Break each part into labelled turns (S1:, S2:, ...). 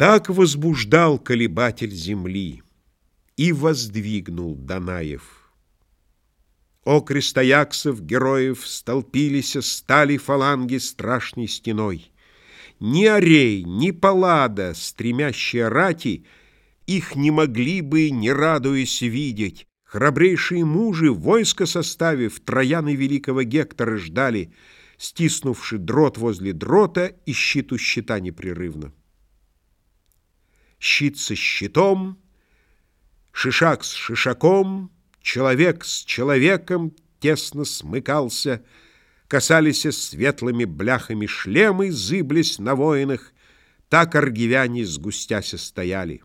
S1: Так возбуждал колебатель земли И воздвигнул Данаев. О, крестояксов, героев, столпились, Стали фаланги страшной стеной. Ни Орей, ни Паллада, стремящие рати, Их не могли бы, не радуясь, видеть. Храбрейшие мужи, войско составив, Трояны великого Гектора ждали, Стиснувши дрот возле дрота И щиту щита непрерывно щит со щитом, шишак с шишаком, человек с человеком тесно смыкался, касались светлыми бляхами шлемы, зыблись на воинах, так аргивяне сгустяся стояли.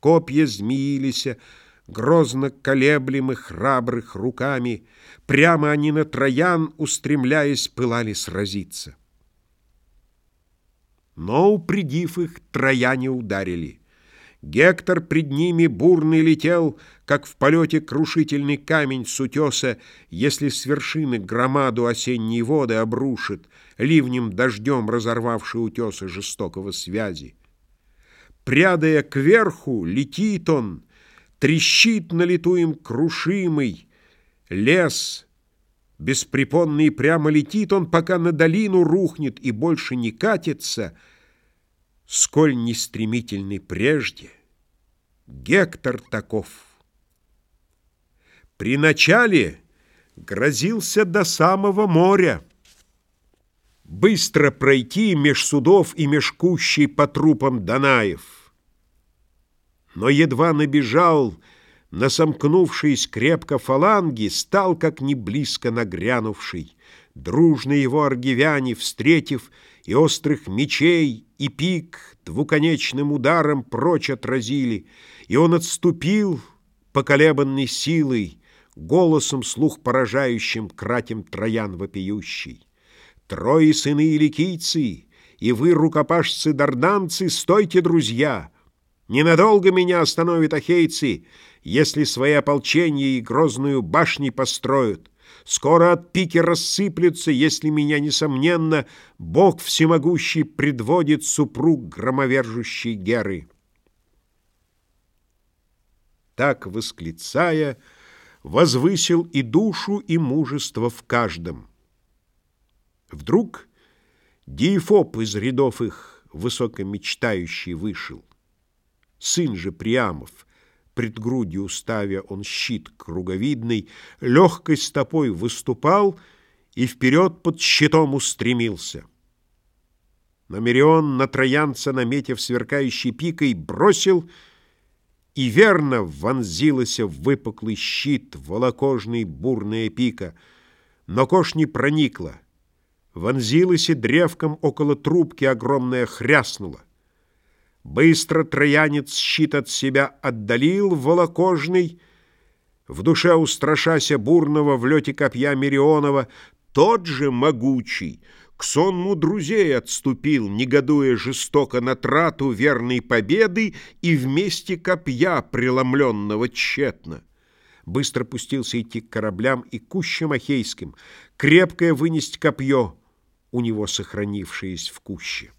S1: Копья змеились, грозно колеблемы храбрых руками, прямо они на троян, устремляясь, пылали сразиться. Но, упредив их, трояне ударили. Гектор пред ними бурный летел, как в полете крушительный камень с утеса, если с вершины громаду осенние воды обрушит, ливнем дождем разорвавший утесы жестокого связи. Прядая кверху, летит он, трещит на лету им крушимый, лес — Беспрепонный прямо летит он, пока на долину рухнет и больше не катится, сколь не стремительный прежде. Гектор таков. При начале грозился до самого моря. Быстро пройти меж судов и меж кущей по трупам Данаев. Но едва набежал на сомкнувшись крепко фаланги, Стал, как не близко нагрянувший. Дружно его аргивяне, встретив И острых мечей, и пик Двуконечным ударом прочь отразили, И он отступил, поколебанный силой, Голосом слух поражающим Кратем троян вопиющий. Трое сыны ликийцы, и вы, рукопашцы-дарданцы, Стойте, друзья! Ненадолго меня остановят ахейцы, если свои ополчения и грозную башни построят. Скоро от пики рассыплются, если меня, несомненно, Бог всемогущий предводит супруг громовержущей Геры. Так, восклицая, возвысил и душу, и мужество в каждом. Вдруг Диефоп из рядов их высокомечтающий вышел. Сын же Приамов — пред грудью ставя он щит круговидный, легкой стопой выступал и вперед под щитом устремился. Но на троянца, наметив сверкающей пикой, бросил и верно вонзилась в выпуклый щит волокожный бурная пика, но кош не проникла. Вонзилась и древком около трубки огромная хряснула. Быстро троянец щит от себя отдалил волокожный, В душе устрашася бурного в лете копья Мирионова, Тот же могучий к сонму друзей отступил, Негодуя жестоко на трату верной победы И вместе копья, преломленного тщетно. Быстро пустился идти к кораблям и кущам ахейским, Крепкое вынести копье, у него сохранившееся в куще.